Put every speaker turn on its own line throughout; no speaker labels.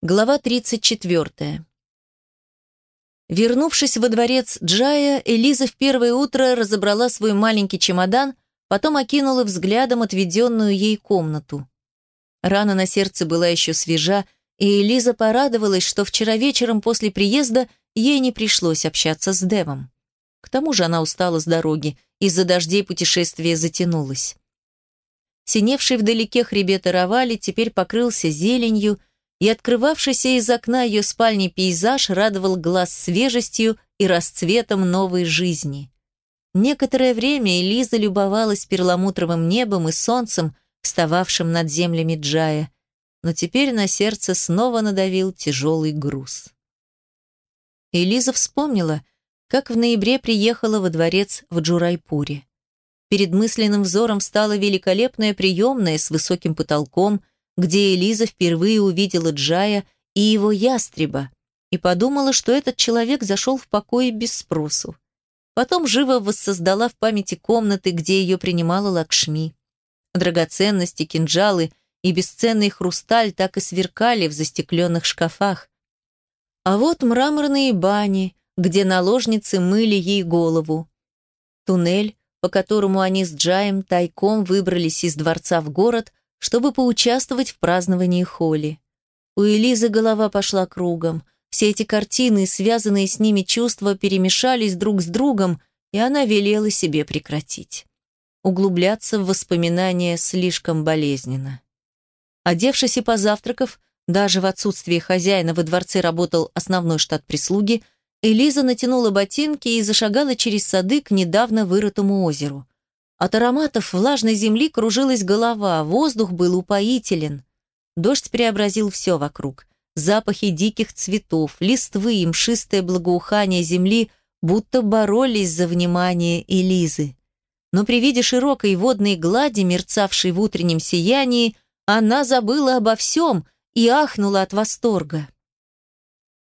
Глава 34. Вернувшись во дворец Джая, Элиза в первое утро разобрала свой маленький чемодан, потом окинула взглядом отведенную ей комнату. Рана на сердце была еще свежа, и Элиза порадовалась, что вчера вечером после приезда ей не пришлось общаться с Девом. К тому же она устала с дороги, из-за дождей путешествие затянулось. Синевший вдалеке хребет Равали теперь покрылся зеленью, и открывавшийся из окна ее спальни пейзаж радовал глаз свежестью и расцветом новой жизни. Некоторое время Элиза любовалась перламутровым небом и солнцем, встававшим над землями Джая, но теперь на сердце снова надавил тяжелый груз. Элиза вспомнила, как в ноябре приехала во дворец в Джурайпуре. Перед мысленным взором стала великолепная приемная с высоким потолком – где Элиза впервые увидела Джая и его ястреба, и подумала, что этот человек зашел в покое без спросу. Потом живо воссоздала в памяти комнаты, где ее принимала Лакшми. Драгоценности, кинжалы и бесценный хрусталь так и сверкали в застекленных шкафах. А вот мраморные бани, где наложницы мыли ей голову. Туннель, по которому они с Джаем тайком выбрались из дворца в город, чтобы поучаствовать в праздновании Холли. У Элизы голова пошла кругом. Все эти картины связанные с ними чувства перемешались друг с другом, и она велела себе прекратить. Углубляться в воспоминания слишком болезненно. Одевшись и позавтракав, даже в отсутствие хозяина во дворце работал основной штат прислуги, Элиза натянула ботинки и зашагала через сады к недавно вырытому озеру. От ароматов влажной земли кружилась голова, воздух был упоителен. Дождь преобразил все вокруг. Запахи диких цветов, листвы и мшистое благоухание земли будто боролись за внимание Элизы. Но при виде широкой водной глади, мерцавшей в утреннем сиянии, она забыла обо всем и ахнула от восторга.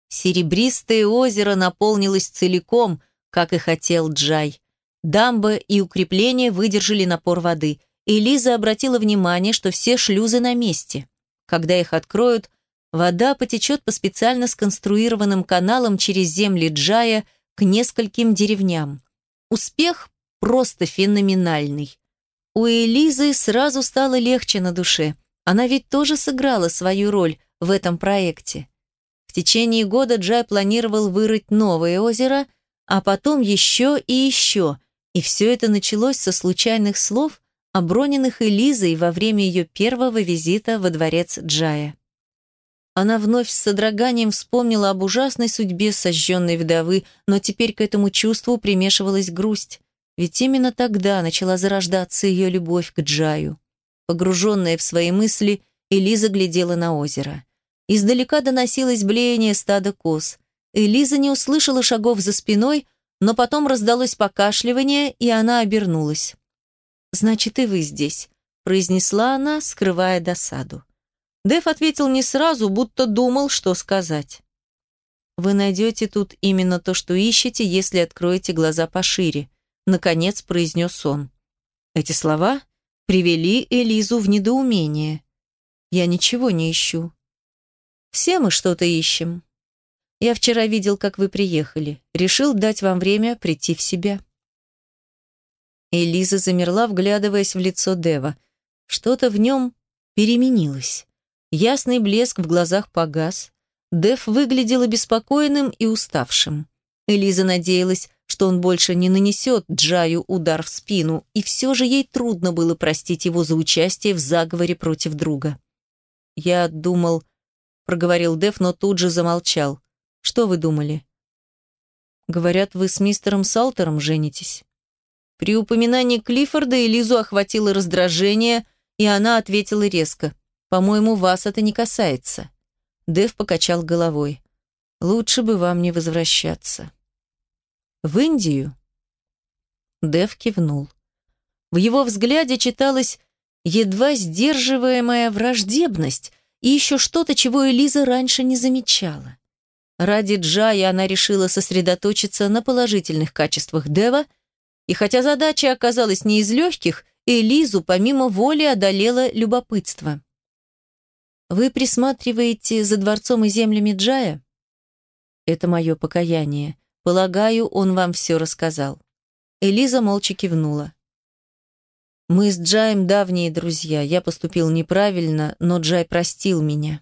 Серебристое озеро наполнилось целиком, как и хотел Джай. Дамба и укрепления выдержали напор воды, и Лиза обратила внимание, что все шлюзы на месте. Когда их откроют, вода потечет по специально сконструированным каналам через земли Джая к нескольким деревням. Успех просто феноменальный. У Элизы сразу стало легче на душе. Она ведь тоже сыграла свою роль в этом проекте. В течение года Джай планировал вырыть новое озеро, а потом еще и еще – и все это началось со случайных слов, оброненных Элизой во время ее первого визита во дворец Джая. Она вновь с содроганием вспомнила об ужасной судьбе сожженной вдовы, но теперь к этому чувству примешивалась грусть, ведь именно тогда начала зарождаться ее любовь к Джаю. Погруженная в свои мысли, Элиза глядела на озеро. Издалека доносилось блеяние стада коз. Элиза не услышала шагов за спиной, но потом раздалось покашливание, и она обернулась. «Значит, и вы здесь», — произнесла она, скрывая досаду. Дэв ответил не сразу, будто думал, что сказать. «Вы найдете тут именно то, что ищете, если откроете глаза пошире», — наконец произнес он. Эти слова привели Элизу в недоумение. «Я ничего не ищу». «Все мы что-то ищем», я вчера видел, как вы приехали. Решил дать вам время прийти в себя». Элиза замерла, вглядываясь в лицо Дева. Что-то в нем переменилось. Ясный блеск в глазах погас. Дев выглядел обеспокоенным и уставшим. Элиза надеялась, что он больше не нанесет Джаю удар в спину, и все же ей трудно было простить его за участие в заговоре против друга. «Я думал...» — проговорил Дев, но тут же замолчал. Что вы думали? Говорят, вы с мистером Салтером женитесь. При упоминании Клиффорда Элизу охватило раздражение, и она ответила резко. «По-моему, вас это не касается». Дэв покачал головой. «Лучше бы вам не возвращаться». «В Индию?» Дэв кивнул. В его взгляде читалась едва сдерживаемая враждебность и еще что-то, чего Элиза раньше не замечала. Ради Джая она решила сосредоточиться на положительных качествах Дева, и хотя задача оказалась не из легких, Элизу помимо воли одолела любопытство. Вы присматриваете за дворцом и землями Джая? Это мое покаяние. Полагаю, он вам все рассказал. Элиза молча кивнула. Мы с Джаем давние друзья. Я поступил неправильно, но Джай простил меня.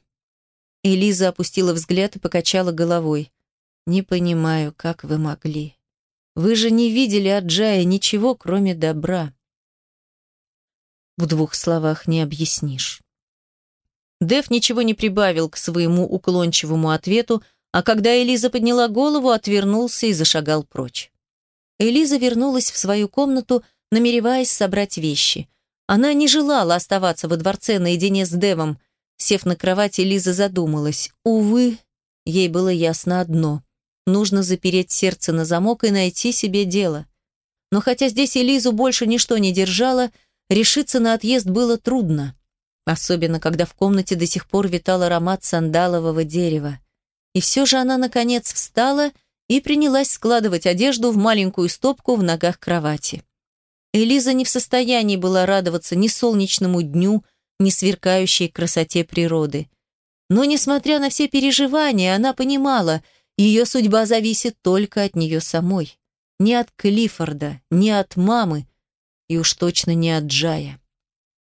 Элиза опустила взгляд и покачала головой. Не понимаю, как вы могли. Вы же не видели от Джая ничего, кроме добра. В двух словах не объяснишь. Дэв ничего не прибавил к своему уклончивому ответу, а когда Элиза подняла голову, отвернулся и зашагал прочь. Элиза вернулась в свою комнату, намереваясь собрать вещи. Она не желала оставаться во дворце наедине с Девом. Сев на кровать, Элиза задумалась. Увы, ей было ясно одно. Нужно запереть сердце на замок и найти себе дело. Но хотя здесь Элизу больше ничто не держало, решиться на отъезд было трудно. Особенно, когда в комнате до сих пор витал аромат сандалового дерева. И все же она, наконец, встала и принялась складывать одежду в маленькую стопку в ногах кровати. Элиза не в состоянии была радоваться ни солнечному дню, ни сверкающей красоте природы. Но, несмотря на все переживания, она понимала, ее судьба зависит только от нее самой. Не от Клиффорда, не от мамы, и уж точно не от Джая.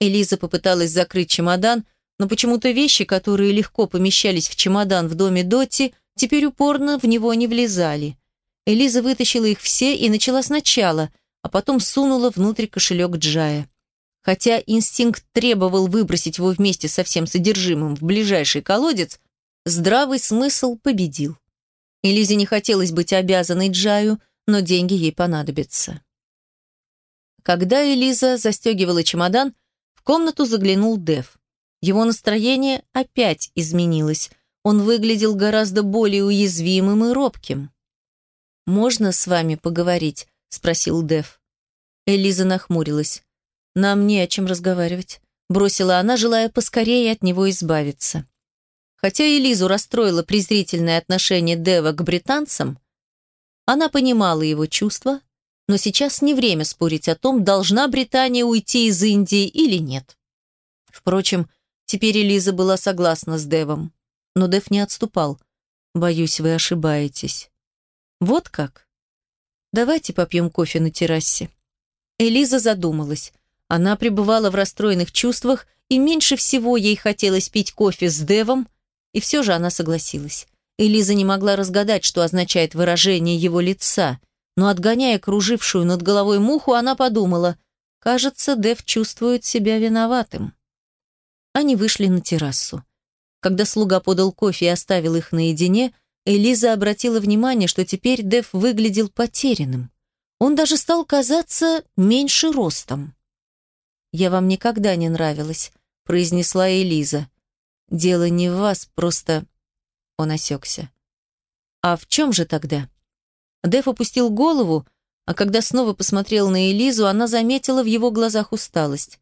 Элиза попыталась закрыть чемодан, но почему-то вещи, которые легко помещались в чемодан в доме Дотти, теперь упорно в него не влезали. Элиза вытащила их все и начала сначала, а потом сунула внутрь кошелек Джая. Хотя инстинкт требовал выбросить его вместе со всем содержимым в ближайший колодец, здравый смысл победил. Элизе не хотелось быть обязанной Джаю, но деньги ей понадобятся. Когда Элиза застегивала чемодан, в комнату заглянул Дев. Его настроение опять изменилось. Он выглядел гораздо более уязвимым и робким. «Можно с вами поговорить?» – спросил Дев. Элиза нахмурилась. «Нам не о чем разговаривать», – бросила она, желая поскорее от него избавиться. Хотя Элизу расстроило презрительное отношение Дева к британцам, она понимала его чувства, но сейчас не время спорить о том, должна Британия уйти из Индии или нет. Впрочем, Теперь Элиза была согласна с Девом. Но Дев не отступал. «Боюсь, вы ошибаетесь». «Вот как?» «Давайте попьем кофе на террасе». Элиза задумалась. Она пребывала в расстроенных чувствах, и меньше всего ей хотелось пить кофе с Девом, и все же она согласилась. Элиза не могла разгадать, что означает выражение его лица, но, отгоняя кружившую над головой муху, она подумала, кажется, Дев чувствует себя виноватым. Они вышли на террасу. Когда слуга подал кофе и оставил их наедине, Элиза обратила внимание, что теперь Дев выглядел потерянным. Он даже стал казаться меньше ростом. «Я вам никогда не нравилась», — произнесла Элиза. «Дело не в вас, просто...» Он осекся. «А в чем же тогда?» Дев опустил голову, а когда снова посмотрел на Элизу, она заметила в его глазах усталость.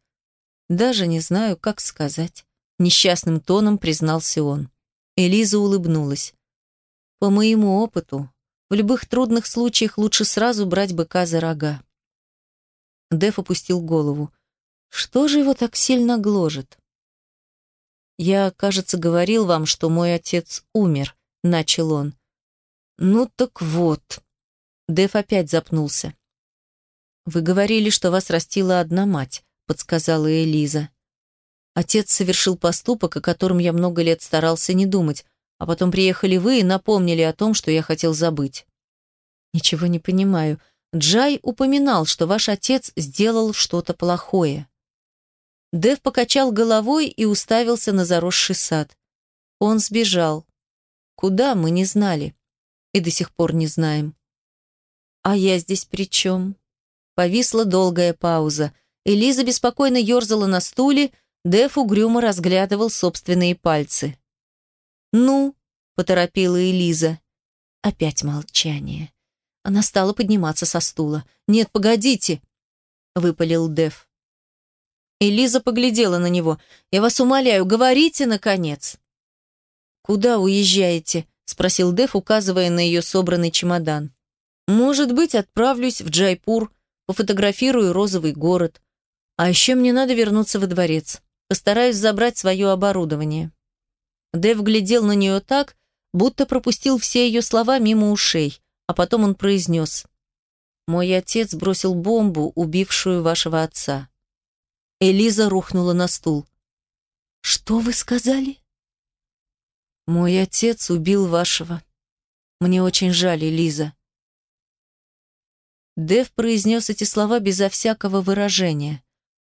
Даже не знаю, как сказать. Несчастным тоном признался он. Элиза улыбнулась. По моему опыту, в любых трудных случаях лучше сразу брать быка за рога. Дэв опустил голову. Что же его так сильно гложет? Я, кажется, говорил вам, что мой отец умер, начал он. Ну так вот. Дэв опять запнулся. Вы говорили, что вас растила одна мать подсказала Элиза. Отец совершил поступок, о котором я много лет старался не думать, а потом приехали вы и напомнили о том, что я хотел забыть. Ничего не понимаю. Джай упоминал, что ваш отец сделал что-то плохое. Дэв покачал головой и уставился на заросший сад. Он сбежал. Куда, мы не знали. И до сих пор не знаем. А я здесь при чем? Повисла долгая пауза. Элиза беспокойно ерзала на стуле, Дэф угрюмо разглядывал собственные пальцы. «Ну?» — поторопила Элиза. Опять молчание. Она стала подниматься со стула. «Нет, погодите!» — выпалил Дэв. Элиза поглядела на него. «Я вас умоляю, говорите, наконец!» «Куда уезжаете?» — спросил Дэв, указывая на ее собранный чемодан. «Может быть, отправлюсь в Джайпур, пофотографирую розовый город. А еще мне надо вернуться во дворец. Постараюсь забрать свое оборудование. Дэв глядел на нее так, будто пропустил все ее слова мимо ушей, а потом он произнес «Мой отец бросил бомбу, убившую вашего отца». Элиза рухнула на стул. «Что вы сказали?» «Мой отец убил вашего. Мне очень жаль, Элиза». Дэв произнес эти слова безо всякого выражения.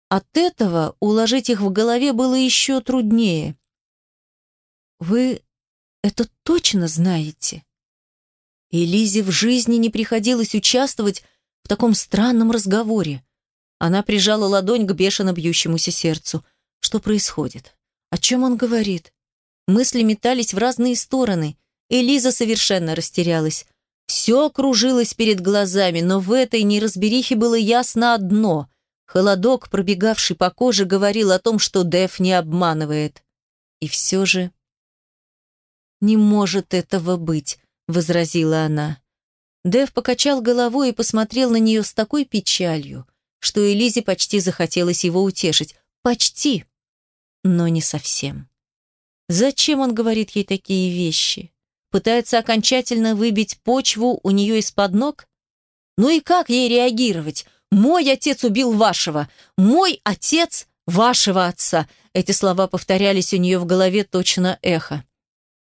От этого уложить их в голове было еще труднее. «Вы это точно знаете?» Элизе в жизни не приходилось участвовать в таком странном разговоре. Она прижала ладонь к бешено бьющемуся сердцу. Что происходит? О чем он говорит? Мысли метались в разные стороны. Элиза совершенно растерялась. Все кружилось перед глазами, но в этой неразберихе было ясно одно. Холодок, пробегавший по коже, говорил о том, что Дэв не обманывает. И все же... «Не может этого быть», — возразила она. Дэв покачал головой и посмотрел на нее с такой печалью, что Элизе почти захотелось его утешить. Почти, но не совсем. Зачем он говорит ей такие вещи? Пытается окончательно выбить почву у нее из-под ног? Ну и как ей реагировать? «Мой отец убил вашего! Мой отец вашего отца!» Эти слова повторялись у нее в голове точно эхо.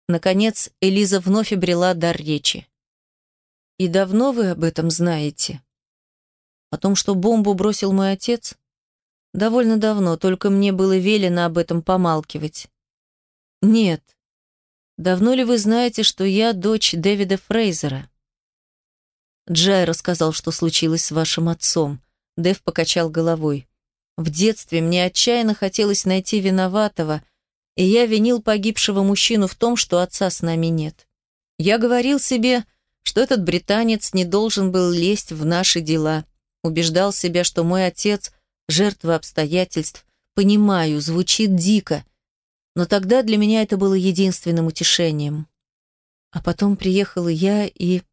Наконец, Элиза вновь обрела дар речи. «И давно вы об этом знаете?» «О том, что бомбу бросил мой отец?» «Довольно давно, только мне было велено об этом помалкивать». «Нет. Давно ли вы знаете, что я дочь Дэвида Фрейзера?» Джай рассказал, что случилось с вашим отцом. Дэв покачал головой. В детстве мне отчаянно хотелось найти виноватого, и я винил погибшего мужчину в том, что отца с нами нет. Я говорил себе, что этот британец не должен был лезть в наши дела. Убеждал себя, что мой отец – жертва обстоятельств. Понимаю, звучит дико, но тогда для меня это было единственным утешением. А потом приехала я, и...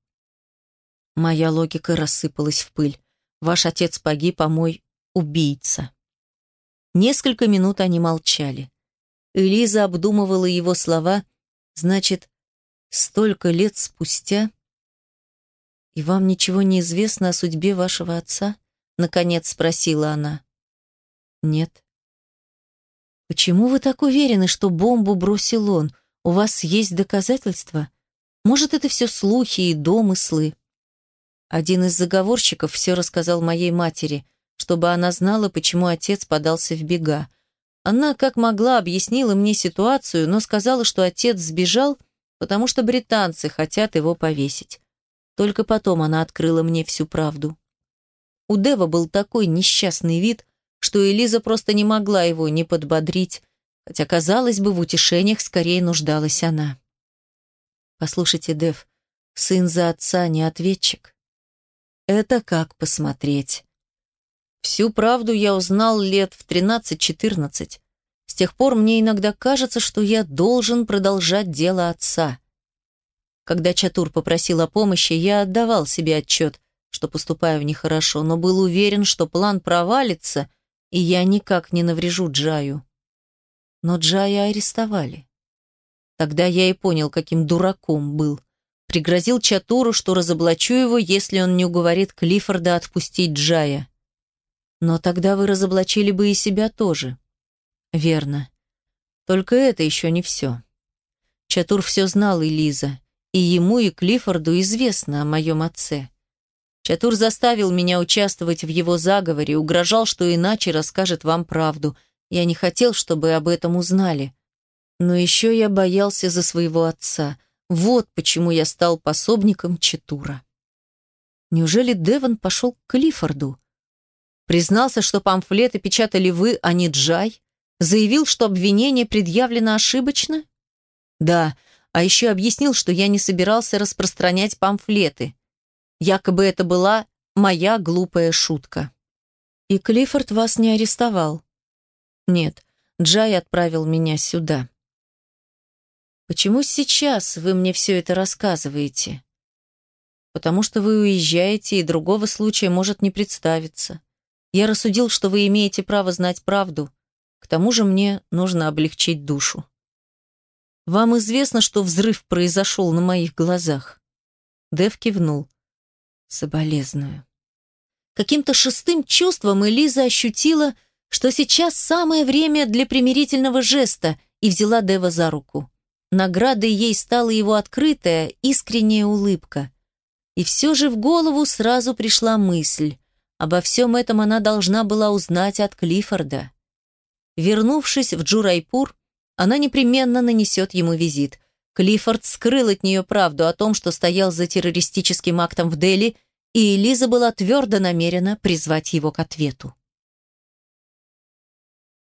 Моя логика рассыпалась в пыль. Ваш отец погиб, а мой — убийца. Несколько минут они молчали. Элиза обдумывала его слова. Значит, столько лет спустя... «И вам ничего не известно о судьбе вашего отца?» — наконец спросила она. «Нет». «Почему вы так уверены, что бомбу бросил он? У вас есть доказательства? Может, это все слухи и домыслы?» Один из заговорщиков все рассказал моей матери, чтобы она знала, почему отец подался в бега. Она, как могла, объяснила мне ситуацию, но сказала, что отец сбежал, потому что британцы хотят его повесить. Только потом она открыла мне всю правду. У Дева был такой несчастный вид, что Элиза просто не могла его не подбодрить, хотя, казалось бы, в утешениях скорее нуждалась она. «Послушайте, Дев, сын за отца не ответчик. Это как посмотреть. Всю правду я узнал лет в 13-14. С тех пор мне иногда кажется, что я должен продолжать дело отца. Когда Чатур попросил о помощи, я отдавал себе отчет, что поступаю нехорошо, но был уверен, что план провалится, и я никак не наврежу Джаю. Но Джая арестовали. Тогда я и понял, каким дураком был. Пригрозил Чатуру, что разоблачу его, если он не уговорит Клиффорда отпустить Джая. Но тогда вы разоблачили бы и себя тоже. Верно. Только это еще не все. Чатур все знал и Лиза, и ему, и Клиффорду известно о моем отце. Чатур заставил меня участвовать в его заговоре, угрожал, что иначе расскажет вам правду. Я не хотел, чтобы об этом узнали. Но еще я боялся за своего отца. Вот почему я стал пособником Читура. Неужели Деван пошел к Клиффорду? Признался, что памфлеты печатали вы, а не Джай? Заявил, что обвинение предъявлено ошибочно? Да, а еще объяснил, что я не собирался распространять памфлеты. Якобы это была моя глупая шутка. И Клиффорд вас не арестовал? Нет, Джай отправил меня сюда. Почему сейчас вы мне все это рассказываете? Потому что вы уезжаете, и другого случая может не представиться. Я рассудил, что вы имеете право знать правду. К тому же мне нужно облегчить душу. «Вам известно, что взрыв произошел на моих глазах?» Дэв кивнул. «Соболезную». Каким-то шестым чувством Элиза ощутила, что сейчас самое время для примирительного жеста и взяла Дева за руку. Наградой ей стала его открытая, искренняя улыбка. И все же в голову сразу пришла мысль. Обо всем этом она должна была узнать от Клиффорда. Вернувшись в Джурайпур, она непременно нанесет ему визит. Клиффорд скрыл от нее правду о том, что стоял за террористическим актом в Дели, и Элиза была твердо намерена призвать его к ответу.